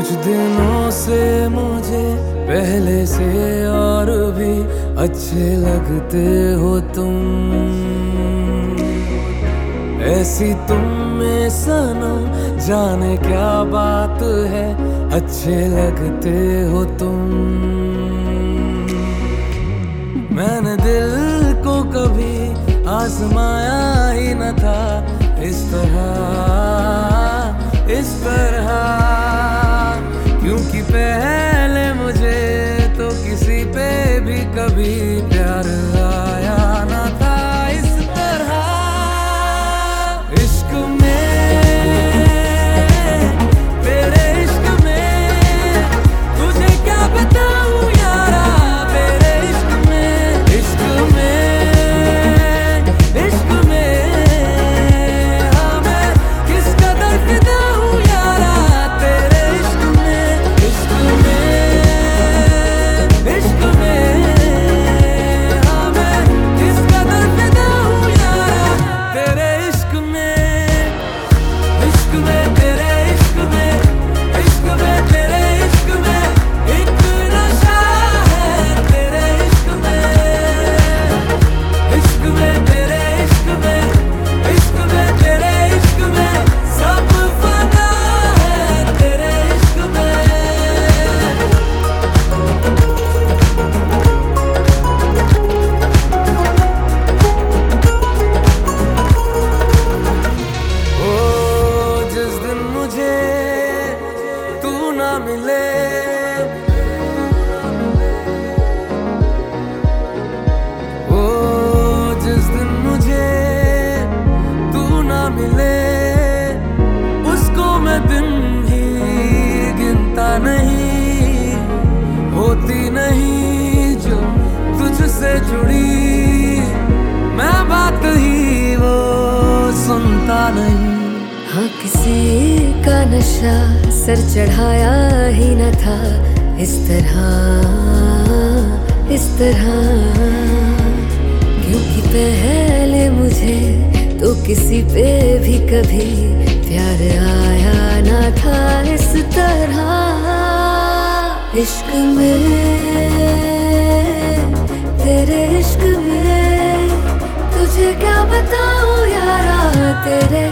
कुछ दिनों से मुझे पहले से और भी अच्छे लगते हो तुम। ऐसी तुम में सना जाने क्या बात है, अच्छे लगते हो तुम। मैंने दिल को कभी आजमाया ही न था, इस तरह इस तरह। प्यार नहीं, होती नहीं जो तुझसे जुड़ी। मैं बात ही वो सुनता नहीं। हाँ किसी का नशा सर चढ़ाया ही न था। इस तरह इस तरह। क्योंकि पहले मुझे तो किसी पे भी कभी प्यार आया था इस तरह इश्क में तेरे इश्क में तुझे क्या बताऊँ यारा तेरे